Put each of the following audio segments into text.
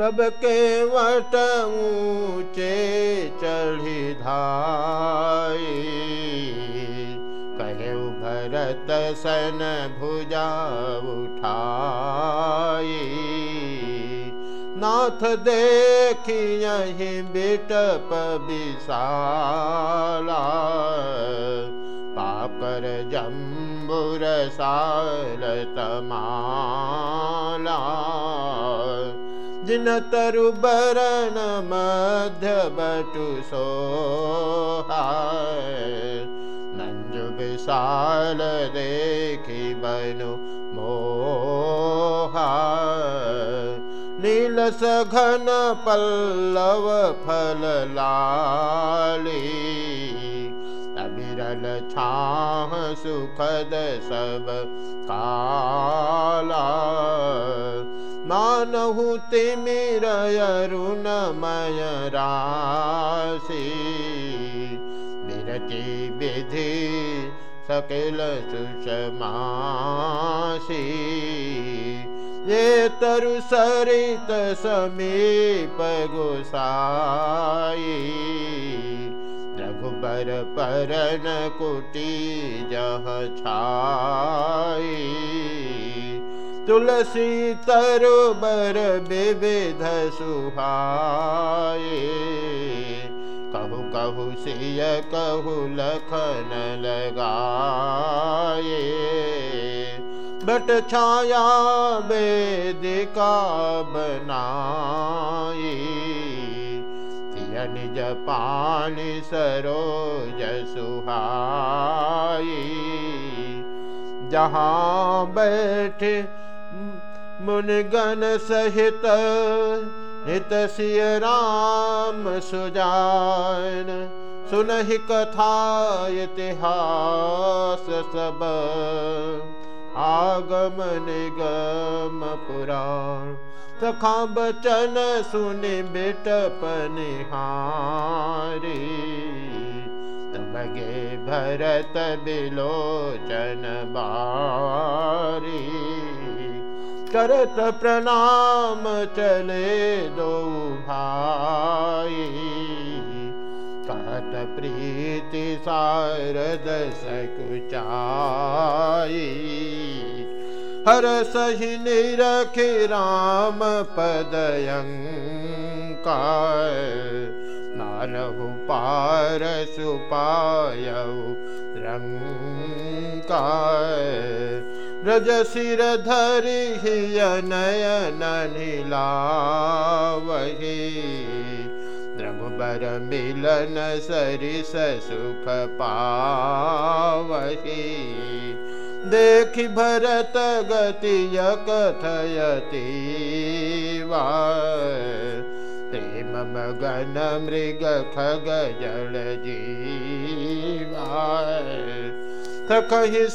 तब के वट ऊँचे चढ़ी धाई। कहे भरत सन भुजा उठाई नाथ देखी यही बिटप विशाला। पाकर जम्बुर साल तमाला जिन तरु बरन मध्य बटु सोहा देखी बनु मोहा नील सघन पल्लव फल लाली। अबिरल छाह सुखद सब काला मानहु तिमिर अरुणमय राशि। विरचि विधि सकल सुषमासी। ये तरु सरित समीप गोसाई। रघुबर परन कुटी जह छाई तुलसी तरुबर विविध सुहाए कहु कहु सिय, कहु लखन लगाए बट छाया वेदिका बनाई निज पानी सरोज सुहाई जहाँ बैठे मुनिगण सहित हित सिय राम सुजान। सुनहि कथा इतिहास सब। आगम निगम पुराण। सखा बचन सुनि बेट पनिहारी। तबगे भरत बिलोचन बारी करत प्रणाम चले दो भाई। कहत प्रीति सारद सकुचाई हर सही निरख राम पदयंका नानहु पार सुपायऊ रंका रज सिर धरि नयन वही रघुबर मिलन सरिस सुख पावही। देख भरत गति कथयती प्रेम मगन मृग खग जल जीवा कही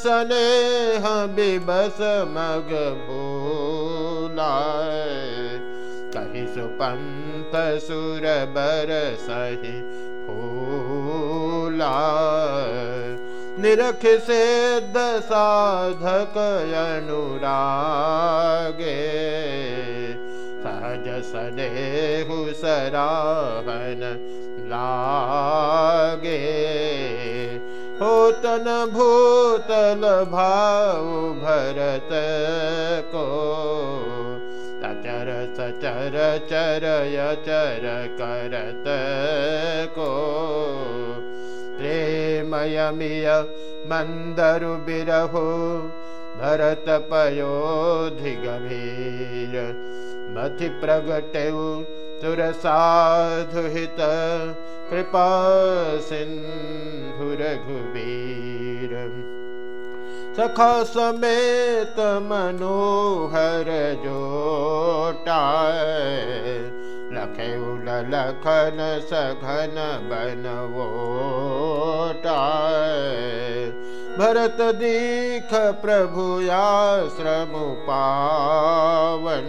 मग भूला कही सुपंथ सुर बर सही फूला निरख से दसाधक अनुरागे। सहज सनेहु सराहन लागे होतन भूतल भाव भरत को। तचर सचर चर चर करत को। प्रेमयमिय मन्दरु बिरहो भरत पयोधि गभीर मथि प्रगटेउ तुरसाधुहित कृपा सिंधु रघुबीर सखा समेत मनोहर लखे लखन सघन बनवोटा भरत दीख प्रभुयाश्रम पावन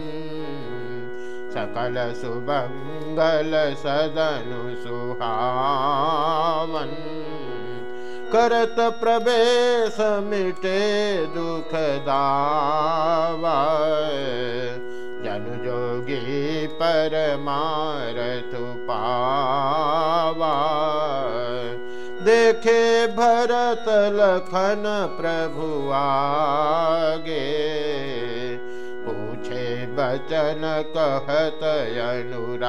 सकल सुबंगल सदनु सुहावन करत प्रवेश मिटे दुख दावा जनु जोगी पावा देखे भरत लखन प्रभु आगे। पूछे बचन कहत अनुरागे।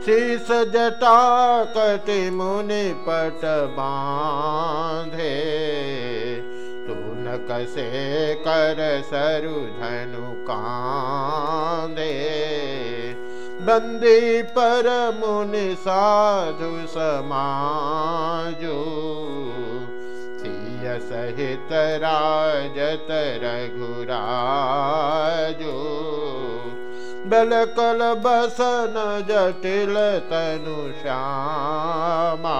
शीस जटा कटि मुनि पट बांधे। तून कसे कर सरु धनु कांदे बंदी पर मुनि साधु समाजो सहित राजत रघुराजो। बल कल बसन जटिल तनु श्यामा।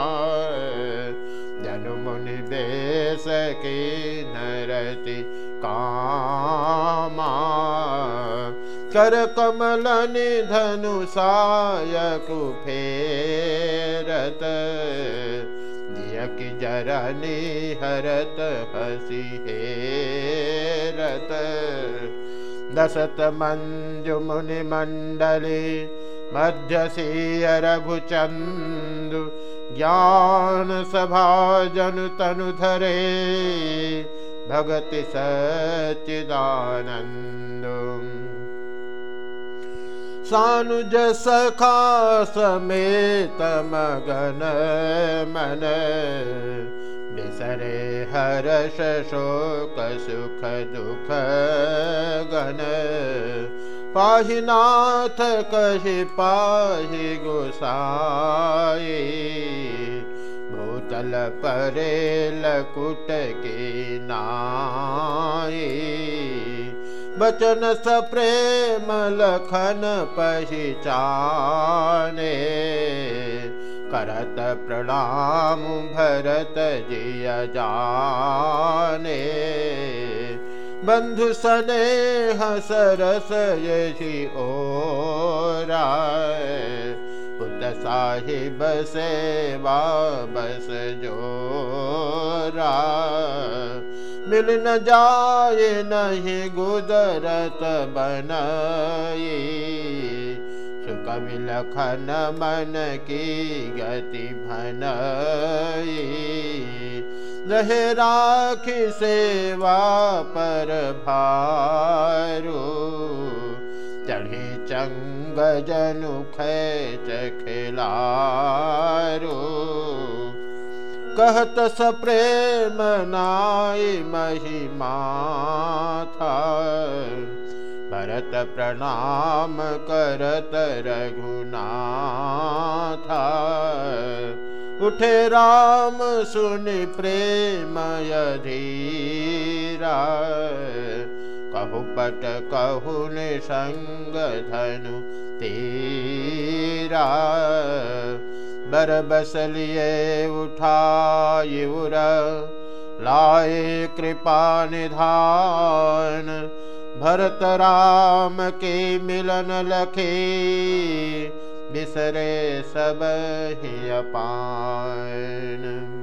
जनु मुनि देश की नरति कामा। कर कमल निधनु सायकु फेरत दियक जरनी हरत हसी हेरत दशत मंजु मुनि मंडली मध्य सिय रघुचंदु ज्ञान सभा जन तनु धरे। भगति सच्चिदानंदु सानुज सखा समेत मगन मन हर्ष शोक सुख दुख गन पाहिनाथ कहि पाहि गोसाई। भूतल परे लकुट के नाई बचन स प्रेम लखन पहचाने करत प्रणाम भरत जिय जाने बंधु सने यही ओरा साहिब सेवा बस जोरा मिल न जाए, नहीं गुदरत बनाई सुख विलखन मन की गति भनई रहे राखी सेवा पर भारू। चढ़े चंग जनु खेच खिलारू। कहत स प्रेम नाय महिमा था भरत प्रणाम करत रघुना था उठे राम, सुन प्रेम धीरा कहु पट कहु संग धनु तेरा बर बसलिए उठायुर लाए कृपा निधान। भरत राम के मिलन लखे बिसरे सब ही अपान